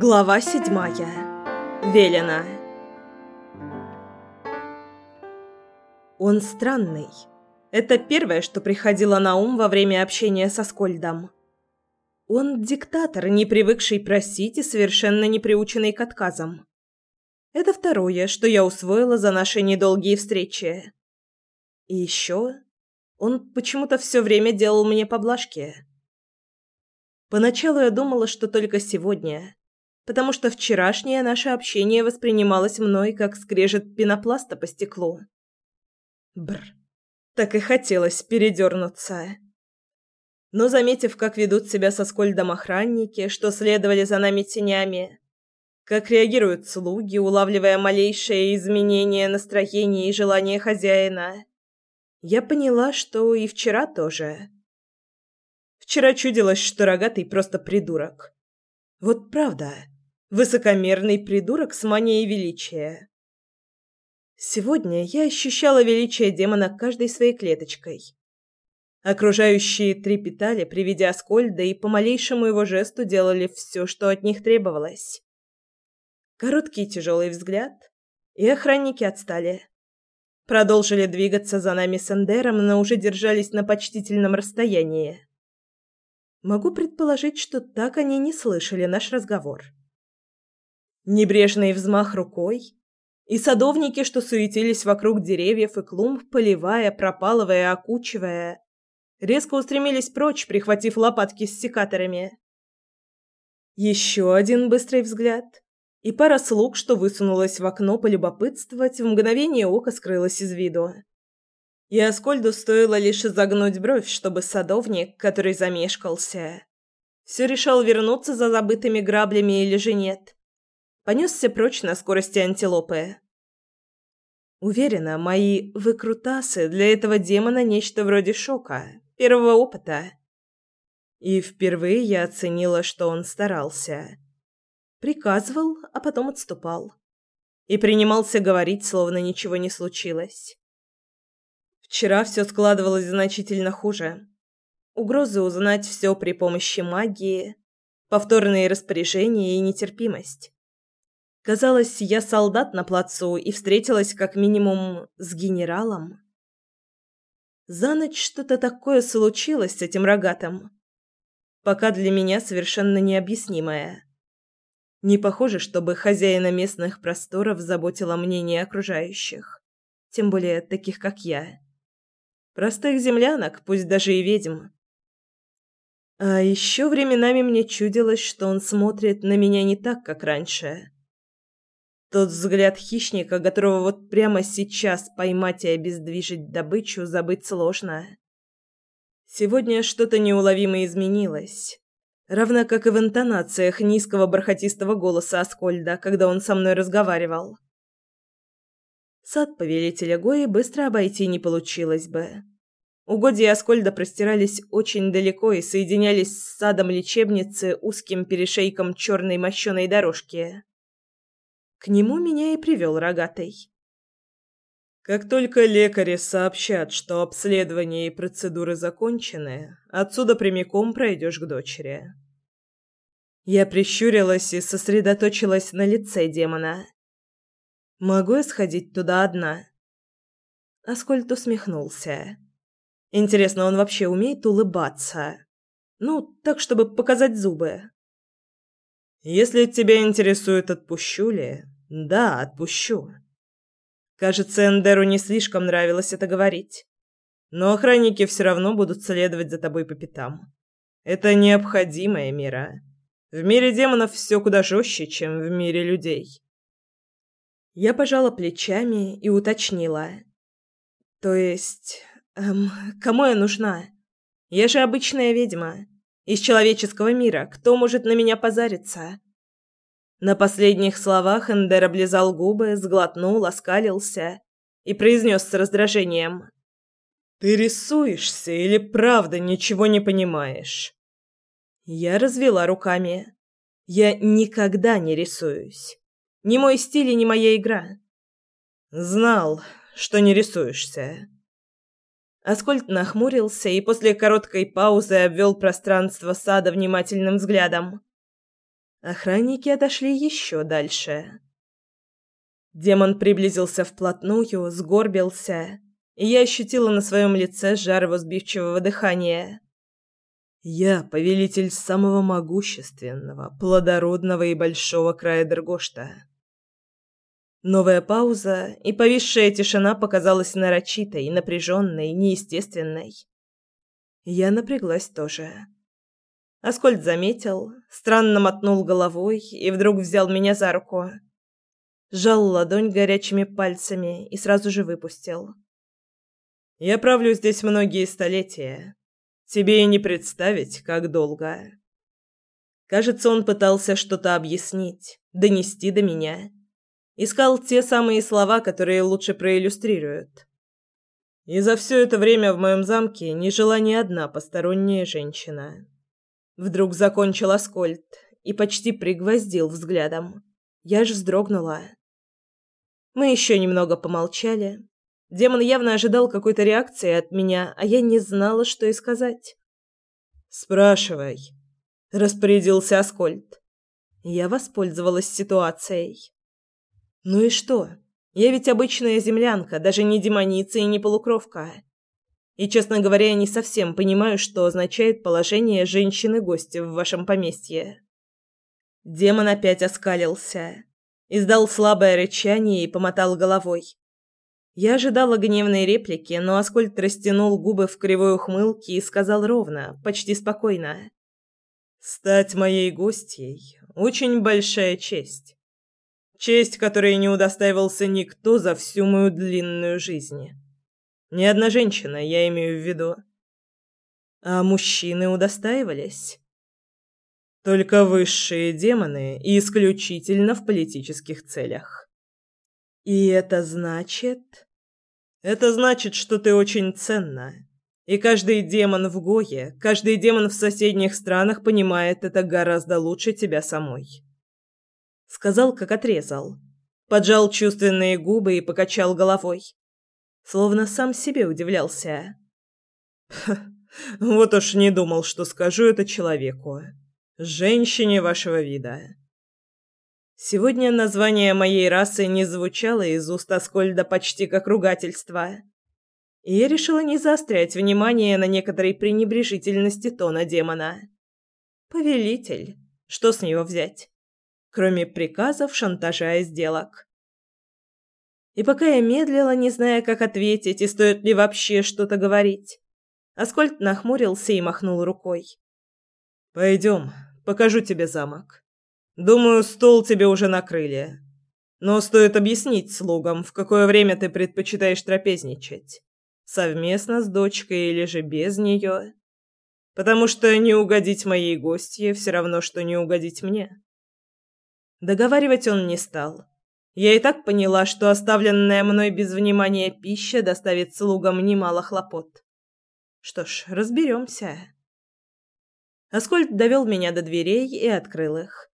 Глава седьмая. Велена. Он странный. Это первое, что приходило на ум во время общения со Скольдом. Он диктатор, не привыкший просить и совершенно не приученный к отказам. Это второе, что я усвоила за наши недолгие встречи. И еще он почему-то все время делал мне поблажки. Поначалу я думала, что только сегодня, потому что вчерашнее наше общение воспринималось мной как скрежет пенопласта по стеклу. Бр. Так и хотелось передернуться. Но, заметив, как ведут себя со скольдом охранники, что следовали за нами тенями, как реагируют слуги, улавливая малейшее изменение настроения и желания хозяина, я поняла, что и вчера тоже. Вчера чудилось, что рогатый просто придурок. Вот правда. Высокомерный придурок с манией величия. Сегодня я ощущала величие демона каждой своей клеточкой. Окружающие трепетали при виде Аскольда и по малейшему его жесту делали все, что от них требовалось. Короткий тяжелый взгляд, и охранники отстали. Продолжили двигаться за нами с Эндером, но уже держались на почтительном расстоянии. Могу предположить, что так они не слышали наш разговор. Небрежный взмах рукой, и садовники, что суетились вокруг деревьев и клумб, поливая, пропалывая, окучивая, резко устремились прочь, прихватив лопатки с секаторами. Еще один быстрый взгляд, и пара слуг, что высунулась в окно полюбопытствовать, в мгновение ока скрылась из виду. И Аскольду стоило лишь загнуть бровь, чтобы садовник, который замешкался, все решал вернуться за забытыми граблями или же нет понесся прочь на скорости антилопы. Уверена, мои выкрутасы для этого демона нечто вроде шока, первого опыта. И впервые я оценила, что он старался. Приказывал, а потом отступал. И принимался говорить, словно ничего не случилось. Вчера все складывалось значительно хуже. Угрозы узнать все при помощи магии, повторные распоряжения и нетерпимость. Казалось, я солдат на плацу и встретилась как минимум с генералом. За ночь что-то такое случилось с этим рогатым. Пока для меня совершенно необъяснимое. Не похоже, чтобы хозяина местных просторов заботило мнение окружающих. Тем более таких, как я. Простых землянок, пусть даже и ведьм. А еще временами мне чудилось, что он смотрит на меня не так, как раньше тот взгляд хищника, которого вот прямо сейчас поймать и обездвижить добычу, забыть сложно. Сегодня что-то неуловимо изменилось. Равно как и в интонациях низкого бархатистого голоса Аскольда, когда он со мной разговаривал. Сад повелителя Гои быстро обойти не получилось бы. Угодья Аскольда простирались очень далеко и соединялись с садом лечебницы узким перешейком черной мощеной дорожки. К нему меня и привел рогатый. Как только лекари сообщат, что обследование и процедуры закончены, отсюда прямиком пройдешь к дочери. Я прищурилась и сосредоточилась на лице демона. Могу я сходить туда одна? Аскольд усмехнулся. Интересно, он вообще умеет улыбаться? Ну, так, чтобы показать зубы. Если тебя интересует, отпущу ли? Да, отпущу. Кажется, Эндеру не слишком нравилось это говорить. Но охранники все равно будут следовать за тобой по пятам. Это необходимая мера. В мире демонов все куда жестче, чем в мире людей. Я пожала плечами и уточнила. То есть, эм, кому я нужна? Я же обычная ведьма из человеческого мира. Кто может на меня позариться? На последних словах Эндер облизал губы, сглотнул, оскалился и произнес с раздражением: "Ты рисуешься или правда ничего не понимаешь?" Я развела руками. Я никогда не рисуюсь. Ни мой стиль и ни моя игра. Знал, что не рисуешься. Аскольд нахмурился и после короткой паузы обвел пространство сада внимательным взглядом. Охранники отошли еще дальше. Демон приблизился вплотную, сгорбился, и я ощутила на своем лице жар его сбивчивого дыхания. Я повелитель самого могущественного, плодородного и большого края Дергошта. Новая пауза, и повисшая тишина показалась нарочитой, напряженной, неестественной. Я напряглась тоже. Аскольд заметил, странно мотнул головой и вдруг взял меня за руку. Сжал ладонь горячими пальцами и сразу же выпустил. «Я правлю здесь многие столетия. Тебе и не представить, как долго». Кажется, он пытался что-то объяснить, донести до меня. Искал те самые слова, которые лучше проиллюстрируют. И за все это время в моем замке не жила ни одна посторонняя женщина. Вдруг закончил Аскольд и почти пригвоздил взглядом. Я ж вздрогнула. Мы еще немного помолчали. Демон явно ожидал какой-то реакции от меня, а я не знала, что и сказать. «Спрашивай», — распорядился Аскольд. Я воспользовалась ситуацией. Ну и что? Я ведь обычная землянка, даже не демоница и не полукровка. И, честно говоря, я не совсем понимаю, что означает положение женщины-гостя в вашем поместье. Демон опять оскалился, издал слабое рычание и помотал головой. Я ожидала гневной реплики, но Аскольд растянул губы в кривой ухмылке и сказал ровно, почти спокойно: "Стать моей гостьей очень большая честь. Честь, которой не удостаивался никто за всю мою длинную жизнь. Ни одна женщина, я имею в виду. А мужчины удостаивались. Только высшие демоны и исключительно в политических целях. И это значит... Это значит, что ты очень ценна. И каждый демон в Гое, каждый демон в соседних странах понимает это гораздо лучше тебя самой сказал, как отрезал. Поджал чувственные губы и покачал головой, словно сам себе удивлялся. Вот уж не думал, что скажу это человеку, женщине вашего вида. Сегодня название моей расы не звучало из уст Аскольда почти как ругательство. И я решила не заострять внимание на некоторой пренебрежительности тона демона. Повелитель. Что с него взять? Кроме приказов, шантажа и сделок. И пока я медлила, не зная, как ответить и стоит ли вообще что-то говорить, Аскольд нахмурился и махнул рукой. «Пойдем, покажу тебе замок. Думаю, стол тебе уже накрыли. Но стоит объяснить слугам, в какое время ты предпочитаешь трапезничать. Совместно с дочкой или же без нее. Потому что не угодить моей гостье все равно, что не угодить мне». Договаривать он не стал. Я и так поняла, что оставленная мной без внимания пища доставит слугам немало хлопот. Что ж, разберемся. Аскольд довел меня до дверей и открыл их.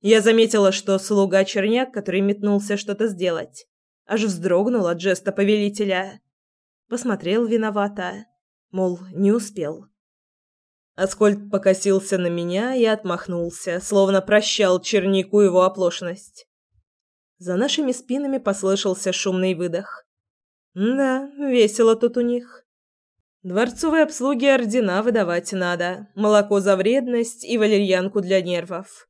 Я заметила, что слуга-черняк, который метнулся что-то сделать, аж вздрогнул от жеста повелителя. Посмотрел виновато, мол, не успел. Аскольд покосился на меня и отмахнулся, словно прощал чернику его оплошность. За нашими спинами послышался шумный выдох. Да, весело тут у них. Дворцовой обслуге ордена выдавать надо, молоко за вредность и валерьянку для нервов.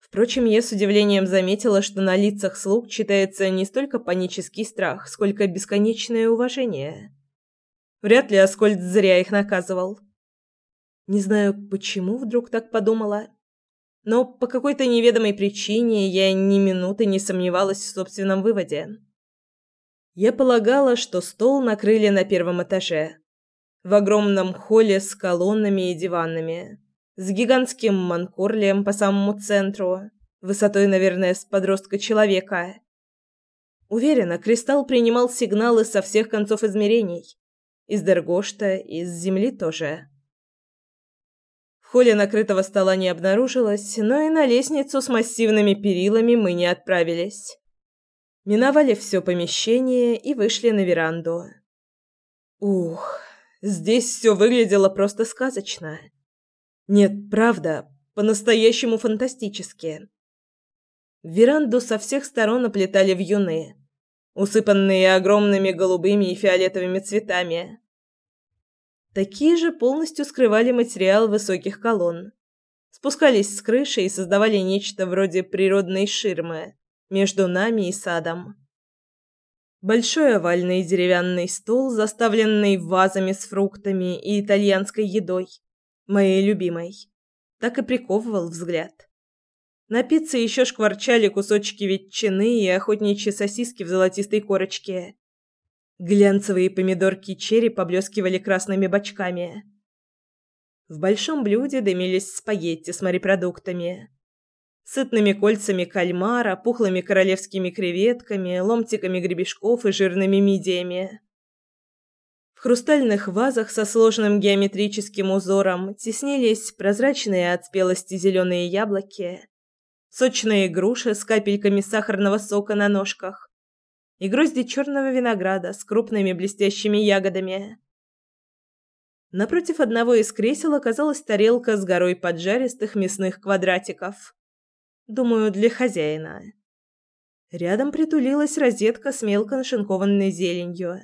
Впрочем, я с удивлением заметила, что на лицах слуг читается не столько панический страх, сколько бесконечное уважение. Вряд ли Аскольд зря их наказывал. Не знаю, почему вдруг так подумала, но по какой-то неведомой причине я ни минуты не сомневалась в собственном выводе. Я полагала, что стол накрыли на первом этаже, в огромном холле с колоннами и диванами, с гигантским манкорлием по самому центру, высотой, наверное, с подростка человека. Уверена, кристалл принимал сигналы со всех концов измерений. Из Дергошта, из Земли тоже холле накрытого стола не обнаружилось, но и на лестницу с массивными перилами мы не отправились. Миновали все помещение и вышли на веранду. Ух, здесь все выглядело просто сказочно. Нет, правда, По-настоящему фантастически. Веранду со всех сторон оплетали вьюны, усыпанные огромными голубыми и фиолетовыми цветами. Такие же полностью скрывали материал высоких колонн. Спускались с крыши и создавали нечто вроде природной ширмы между нами и садом. Большой овальный деревянный стол, заставленный вазами с фруктами и итальянской едой, моей любимой, так и приковывал взгляд. На пицце еще шкварчали кусочки ветчины и охотничьи сосиски в золотистой корочке. Глянцевые помидорки черри поблескивали красными бочками. В большом блюде дымились спагетти с морепродуктами. Сытными кольцами кальмара, пухлыми королевскими креветками, ломтиками гребешков и жирными мидиями. В хрустальных вазах со сложным геометрическим узором теснились прозрачные от спелости зеленые яблоки, сочные груши с капельками сахарного сока на ножках и грозди черного винограда с крупными блестящими ягодами. Напротив одного из кресел оказалась тарелка с горой поджаристых мясных квадратиков. Думаю, для хозяина. Рядом притулилась розетка с мелко нашинкованной зеленью.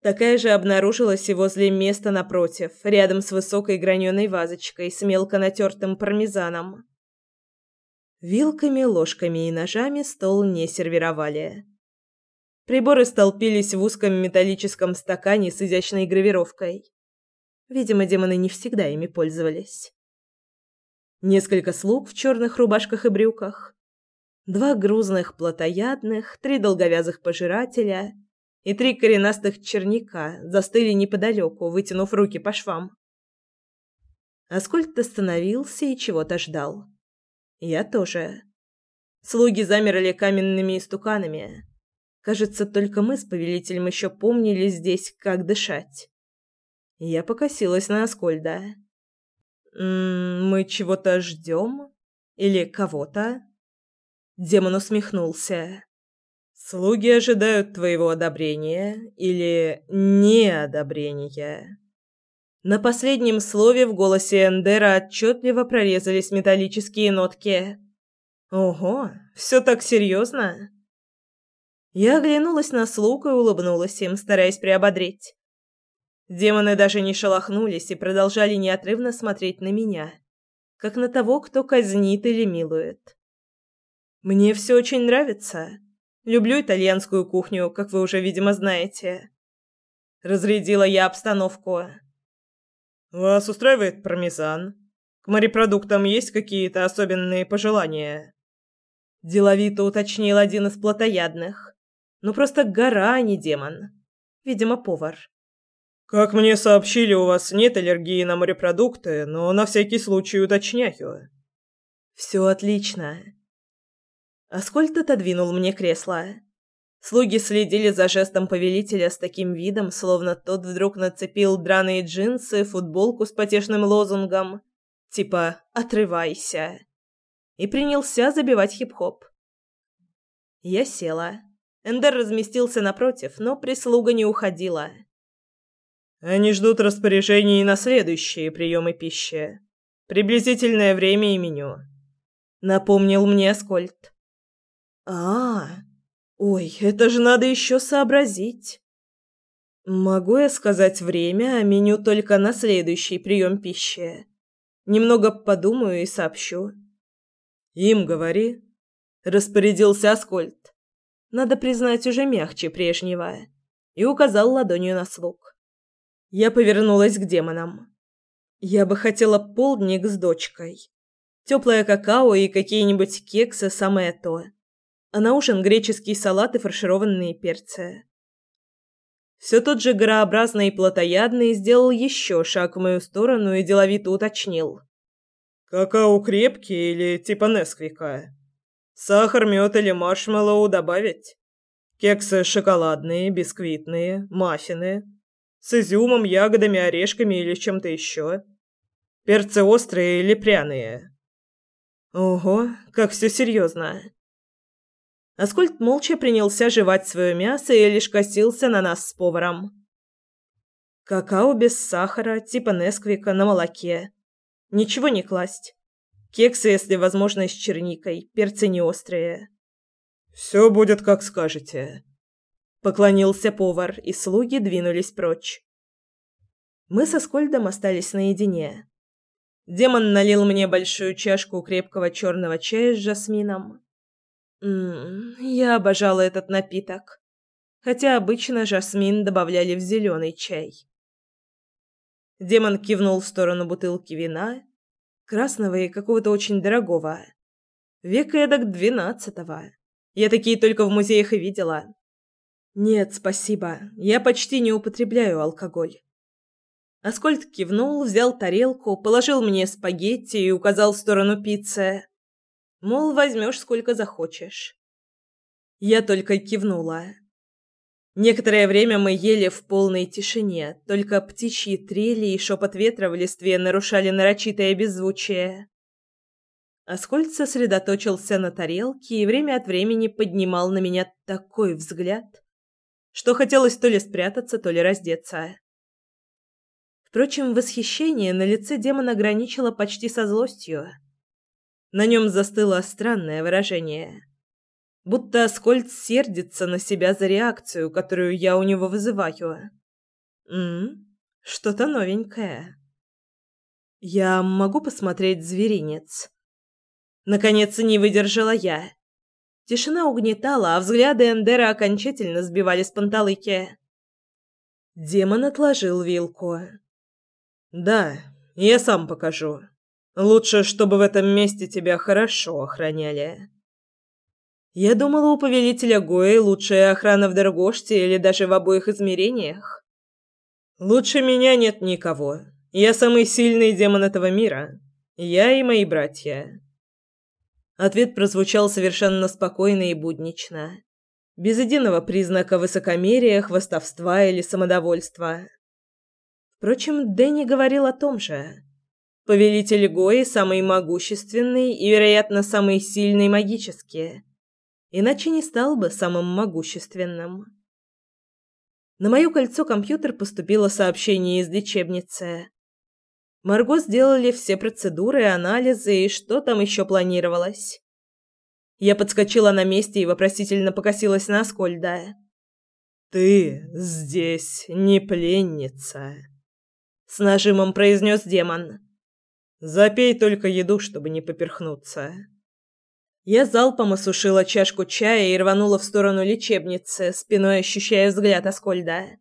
Такая же обнаружилась и возле места напротив, рядом с высокой граненой вазочкой с мелко натертым пармезаном. Вилками, ложками и ножами стол не сервировали. Приборы столпились в узком металлическом стакане с изящной гравировкой. Видимо, демоны не всегда ими пользовались. Несколько слуг в черных рубашках и брюках, два грузных плотоядных, три долговязых пожирателя и три коренастых черника застыли неподалеку, вытянув руки по швам. Аскольд остановился и чего-то ждал. Я тоже. Слуги замерли каменными истуканами. Кажется, только мы с повелителем еще помнили здесь, как дышать. Я покосилась на Аскольда. «М мы чего-то ждем? Или кого-то?» Демон усмехнулся. «Слуги ожидают твоего одобрения или неодобрения?» На последнем слове в голосе Эндера отчетливо прорезались металлические нотки. «Ого, все так серьезно?» Я оглянулась на слуг и улыбнулась им, стараясь приободрить. Демоны даже не шелохнулись и продолжали неотрывно смотреть на меня, как на того, кто казнит или милует. «Мне все очень нравится. Люблю итальянскую кухню, как вы уже, видимо, знаете». Разрядила я обстановку. Вас устраивает пармезан? К морепродуктам есть какие-то особенные пожелания? Деловито уточнил один из плотоядных. Ну просто гора, а не демон. Видимо, повар. Как мне сообщили, у вас нет аллергии на морепродукты, но на всякий случай уточняю. Все отлично. Аскольд отодвинул мне кресло. Слуги следили за жестом повелителя с таким видом, словно тот вдруг нацепил драные джинсы, футболку с потешным лозунгом, типа «отрывайся», и принялся забивать хип-хоп. Я села. Эндер разместился напротив, но прислуга не уходила. Они ждут распоряжений на следующие приемы пищи. Приблизительное время и меню. Напомнил мне Аскольд. А, -а, -а Ой, это же надо еще сообразить. Могу я сказать время, а меню только на следующий прием пищи. Немного подумаю и сообщу. Им говори, распорядился Аскольд. Надо признать, уже мягче прежнего, и указал ладонью на слуг. Я повернулась к демонам. Я бы хотела полдник с дочкой. Теплое какао и какие-нибудь кексы самое то а на ужин греческий салат и фаршированные перцы. Все тот же горообразный и плотоядный сделал еще шаг в мою сторону и деловито уточнил. «Какао крепкий или типа Несквика? Сахар, мед или маршмеллоу добавить? Кексы шоколадные, бисквитные, маффины. С изюмом, ягодами, орешками или чем-то еще? Перцы острые или пряные?» «Ого, как все серьезно!» Аскольд молча принялся жевать свое мясо и лишь косился на нас с поваром. Какао без сахара, типа Несквика, на молоке. Ничего не класть. Кексы, если возможно, с черникой, перцы не острые. Все будет, как скажете. Поклонился повар, и слуги двинулись прочь. Мы со Скольдом остались наедине. Демон налил мне большую чашку крепкого черного чая с жасмином. М я обожала этот напиток. Хотя обычно жасмин добавляли в зеленый чай. Демон кивнул в сторону бутылки вина, красного и какого-то очень дорогого. Века эдак двенадцатого. Я такие только в музеях и видела. Нет, спасибо. Я почти не употребляю алкоголь. Аскольд кивнул, взял тарелку, положил мне спагетти и указал в сторону пиццы. Мол, возьмешь сколько захочешь. Я только кивнула. Некоторое время мы ели в полной тишине, только птичьи трели и шепот ветра в листве нарушали нарочитое беззвучие. Аскольд сосредоточился на тарелке и время от времени поднимал на меня такой взгляд, что хотелось то ли спрятаться, то ли раздеться. Впрочем, восхищение на лице демона граничило почти со злостью. На нем застыло странное выражение – будто Аскольд сердится на себя за реакцию, которую я у него вызываю. М? Что-то новенькое. Я могу посмотреть зверинец. Наконец не выдержала я. Тишина угнетала, а взгляды Эндера окончательно сбивали с панталыки. Демон отложил вилку. Да, я сам покажу. Лучше, чтобы в этом месте тебя хорошо охраняли. Я думала, у повелителя Гои лучшая охрана в Дорогоште или даже в обоих измерениях. Лучше меня нет никого. Я самый сильный демон этого мира. Я и мои братья. Ответ прозвучал совершенно спокойно и буднично, без единого признака высокомерия, хвастовства или самодовольства. Впрочем, Дэнни говорил о том же. Повелитель Гои самый могущественный и, вероятно, самый сильный магически иначе не стал бы самым могущественным. На моё кольцо компьютер поступило сообщение из лечебницы. Марго сделали все процедуры, анализы и что там еще планировалось. Я подскочила на месте и вопросительно покосилась на Аскольда. «Ты здесь не пленница», — с нажимом произнес демон. «Запей только еду, чтобы не поперхнуться». Я залпом осушила чашку чая и рванула в сторону лечебницы, спиной ощущая взгляд Аскольда.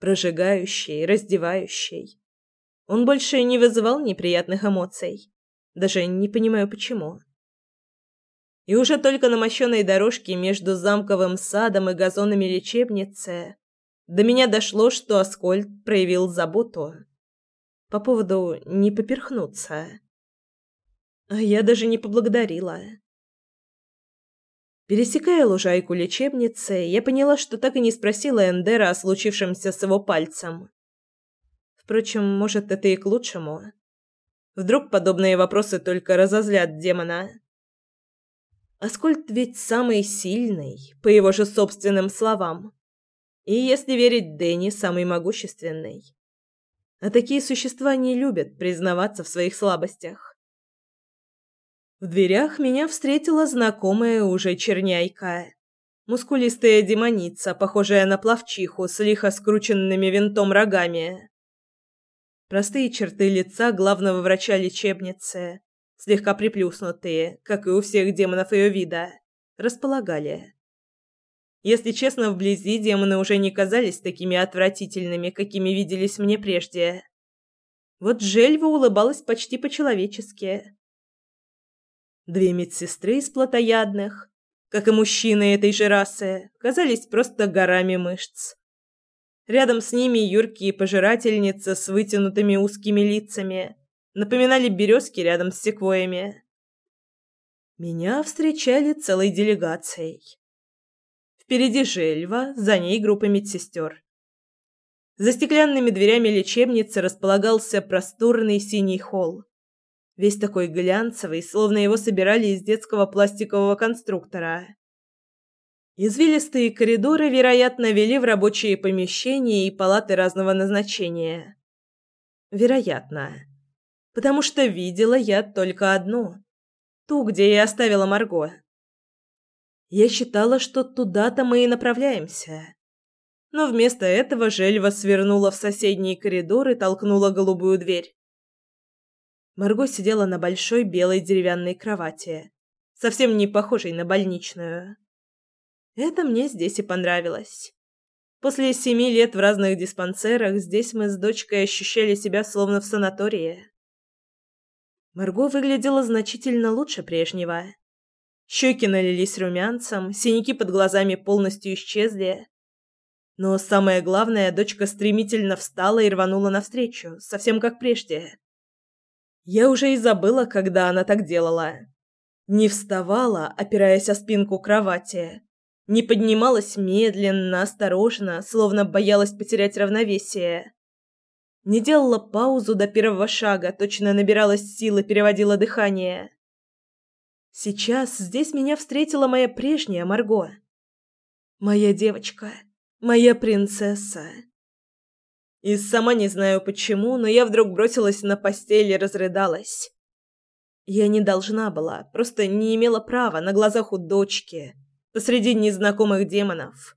Прожигающий, раздевающий. Он больше не вызывал неприятных эмоций. Даже не понимаю, почему. И уже только на мощенной дорожке между замковым садом и газонами лечебницы до меня дошло, что Аскольд проявил заботу. По поводу не поперхнуться. А я даже не поблагодарила. Пересекая лужайку лечебницы, я поняла, что так и не спросила Эндера о случившемся с его пальцем. Впрочем, может, это и к лучшему. Вдруг подобные вопросы только разозлят демона. Аскольд ведь самый сильный, по его же собственным словам. И, если верить Дэнни, самый могущественный. А такие существа не любят признаваться в своих слабостях. В дверях меня встретила знакомая уже черняйка. Мускулистая демоница, похожая на плавчиху с лихо скрученными винтом рогами. Простые черты лица главного врача лечебницы, слегка приплюснутые, как и у всех демонов ее вида, располагали. Если честно, вблизи демоны уже не казались такими отвратительными, какими виделись мне прежде. Вот Жельва улыбалась почти по-человечески. Две медсестры из плотоядных, как и мужчины этой же расы, казались просто горами мышц. Рядом с ними юркие пожирательницы с вытянутыми узкими лицами напоминали березки рядом с секвоями. Меня встречали целой делегацией. Впереди Жельва, за ней группа медсестер. За стеклянными дверями лечебницы располагался просторный синий холл весь такой глянцевый, словно его собирали из детского пластикового конструктора. Извилистые коридоры, вероятно, вели в рабочие помещения и палаты разного назначения. Вероятно. потому что видела я только одну. Ту, где я оставила Марго. Я считала, что туда-то мы и направляемся. Но вместо этого Жельва свернула в соседний коридор и толкнула голубую дверь. Марго сидела на большой белой деревянной кровати, совсем не похожей на больничную. Это мне здесь и понравилось. После семи лет в разных диспансерах здесь мы с дочкой ощущали себя словно в санатории. Марго выглядела значительно лучше прежнего. Щеки налились румянцем, синяки под глазами полностью исчезли. Но самое главное, дочка стремительно встала и рванула навстречу, совсем как прежде. Я уже и забыла, когда она так делала. Не вставала, опираясь о спинку кровати, не поднималась медленно, осторожно, словно боялась потерять равновесие. Не делала паузу до первого шага, точно набиралась силы, переводила дыхание. Сейчас здесь меня встретила моя прежняя Марго. Моя девочка, моя принцесса. И сама не знаю почему, но я вдруг бросилась на постель и разрыдалась. Я не должна была, просто не имела права на глазах у дочки посреди незнакомых демонов.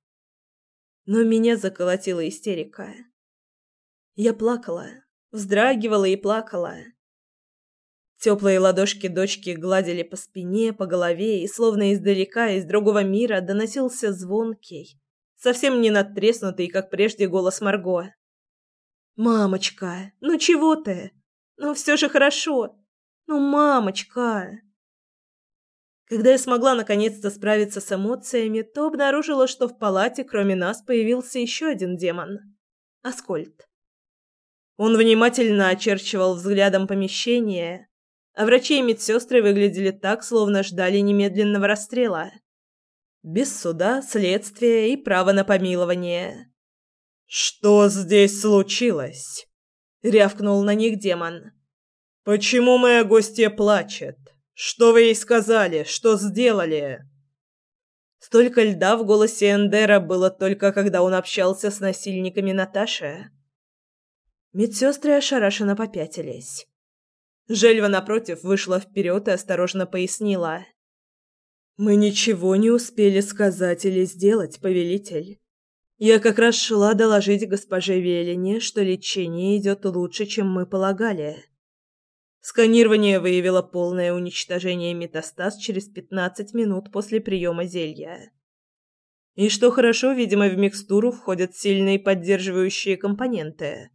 Но меня заколотила истерика. Я плакала, вздрагивала и плакала. Теплые ладошки дочки гладили по спине, по голове, и словно издалека, из другого мира, доносился звонкий, совсем не надтреснутый, как прежде, голос Марго. «Мамочка, ну чего ты? Ну все же хорошо. Ну, мамочка!» Когда я смогла наконец-то справиться с эмоциями, то обнаружила, что в палате кроме нас появился еще один демон — Аскольд. Он внимательно очерчивал взглядом помещение, а врачи и медсестры выглядели так, словно ждали немедленного расстрела. Без суда, следствия и права на помилование. «Что здесь случилось?» — рявкнул на них демон. «Почему моя гостья плачет?» Что вы ей сказали? Что сделали?» Столько льда в голосе Эндера было только когда он общался с насильниками Наташи. Медсестры ошарашенно попятились. Жельва, напротив, вышла вперед и осторожно пояснила. «Мы ничего не успели сказать или сделать, повелитель. Я как раз шла доложить госпоже Велине, что лечение идет лучше, чем мы полагали. Сканирование выявило полное уничтожение метастаз через 15 минут после приема зелья. И что хорошо, видимо, в микстуру входят сильные поддерживающие компоненты,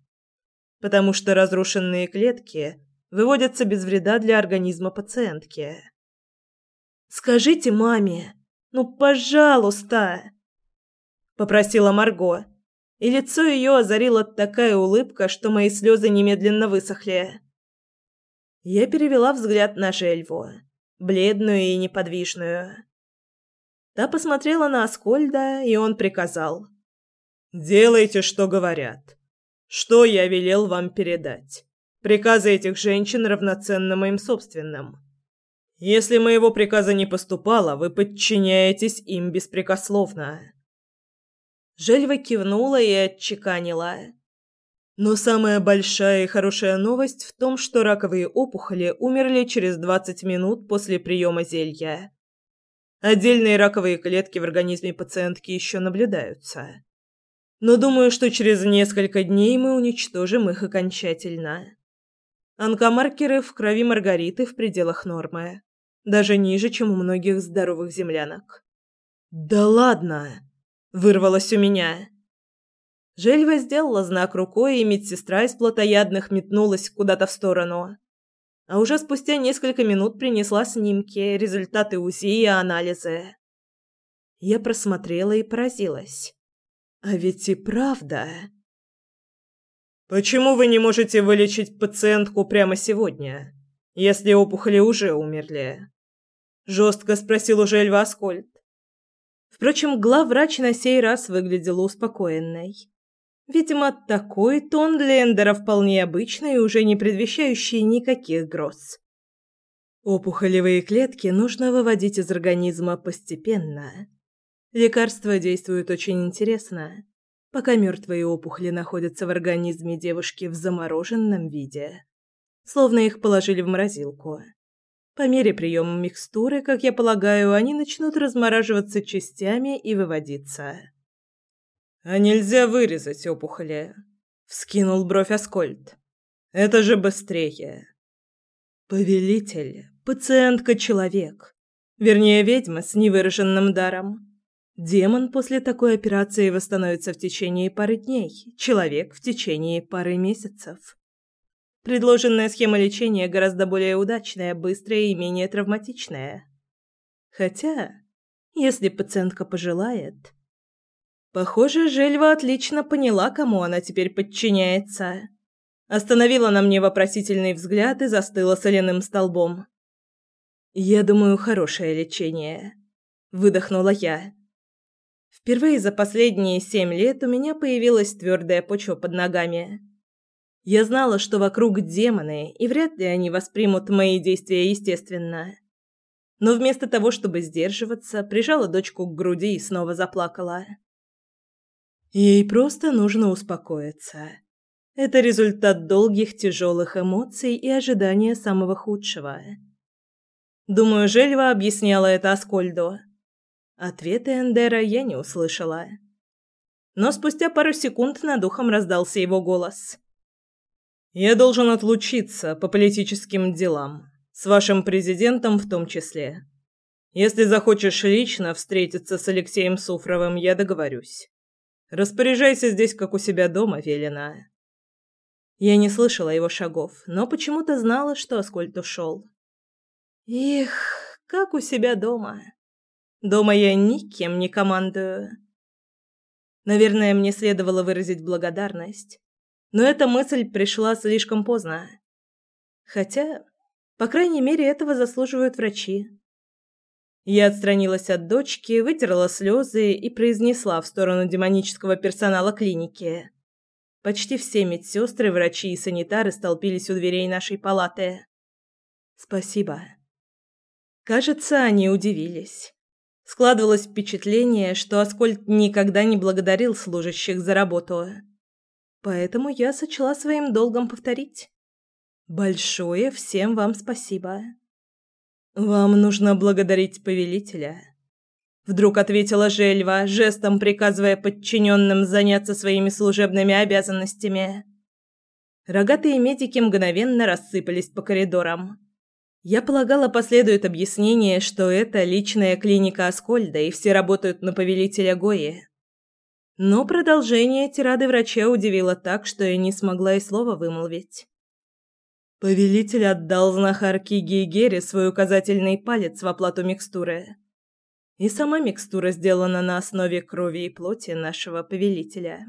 потому что разрушенные клетки выводятся без вреда для организма пациентки. «Скажите маме, ну, пожалуйста!» – попросила Марго, и лицо ее озарила такая улыбка, что мои слезы немедленно высохли. Я перевела взгляд на Жельву, бледную и неподвижную. Та посмотрела на Аскольда, и он приказал: "Делайте, что говорят. Что я велел вам передать? Приказы этих женщин равноценны моим собственным. Если моего приказа не поступало, вы подчиняетесь им беспрекословно". Жельва кивнула и отчеканила: но самая большая и хорошая новость в том, что раковые опухоли умерли через 20 минут после приема зелья. Отдельные раковые клетки в организме пациентки еще наблюдаются. Но думаю, что через несколько дней мы уничтожим их окончательно. Онкомаркеры в крови Маргариты в пределах нормы, даже ниже, чем у многих здоровых землянок. «Да ладно!» – вырвалось у меня. Жельва сделала знак рукой, и медсестра из плотоядных метнулась куда-то в сторону. А уже спустя несколько минут принесла снимки, результаты УЗИ и анализы. Я просмотрела и поразилась. А ведь и правда. Почему вы не можете вылечить пациентку прямо сегодня, если опухоли уже умерли? жестко спросил уже Эльва Аскольд. Впрочем, главврач на сей раз выглядела успокоенной. Видимо, такой тон для Эндера вполне обычный и уже не предвещающий никаких гроз. Опухолевые клетки нужно выводить из организма постепенно. Лекарство действует очень интересно, пока мертвые опухоли находятся в организме девушки в замороженном виде. словно их положили в морозилку. По мере приема микстуры, как я полагаю, они начнут размораживаться частями и выводиться. «А нельзя вырезать опухоли?» — вскинул бровь Аскольд. «Это же быстрее». «Повелитель, пациентка-человек. Вернее, ведьма с невыраженным даром. Демон после такой операции восстановится в течение пары дней, человек в течение пары месяцев. Предложенная схема лечения гораздо более удачная, быстрая и менее травматичная. Хотя, если пациентка пожелает... Похоже, Жельва отлично поняла, кому она теперь подчиняется. Остановила на мне вопросительный взгляд и застыла соляным столбом. «Я думаю, хорошее лечение», — выдохнула я. Впервые за последние семь лет у меня появилась твердая почва под ногами. Я знала, что вокруг демоны, и вряд ли они воспримут мои действия естественно. Но вместо того, чтобы сдерживаться, прижала дочку к груди и снова заплакала. Ей просто нужно успокоиться. Это результат долгих тяжелых эмоций и ожидания самого худшего. Думаю, Жельва объясняла это Аскольду. Ответа Эндера я не услышала. Но спустя пару секунд над ухом раздался его голос. Я должен отлучиться по политическим делам, с вашим президентом в том числе. Если захочешь лично встретиться с Алексеем Суфровым, я договорюсь. Распоряжайся здесь, как у себя дома, Велена. Я не слышала его шагов, но почему-то знала, что Аскольд ушел. Их, как у себя дома. Дома я никем не командую. Наверное, мне следовало выразить благодарность но эта мысль пришла слишком поздно. Хотя, по крайней мере, этого заслуживают врачи. Я отстранилась от дочки, вытерла слезы и произнесла в сторону демонического персонала клиники. Почти все медсестры, врачи и санитары столпились у дверей нашей палаты. «Спасибо». Кажется, они удивились. Складывалось впечатление, что Аскольд никогда не благодарил служащих за работу. Поэтому я сочла своим долгом повторить. Большое всем вам спасибо. Вам нужно благодарить повелителя. Вдруг ответила Жельва, жестом приказывая подчиненным заняться своими служебными обязанностями. Рогатые медики мгновенно рассыпались по коридорам. Я полагала, последует объяснение, что это личная клиника Аскольда, и все работают на повелителя Гои. Но продолжение тирады врача удивило так, что я не смогла и слова вымолвить. Повелитель отдал знахарке Гейгере свой указательный палец в оплату микстуры. И сама микстура сделана на основе крови и плоти нашего повелителя.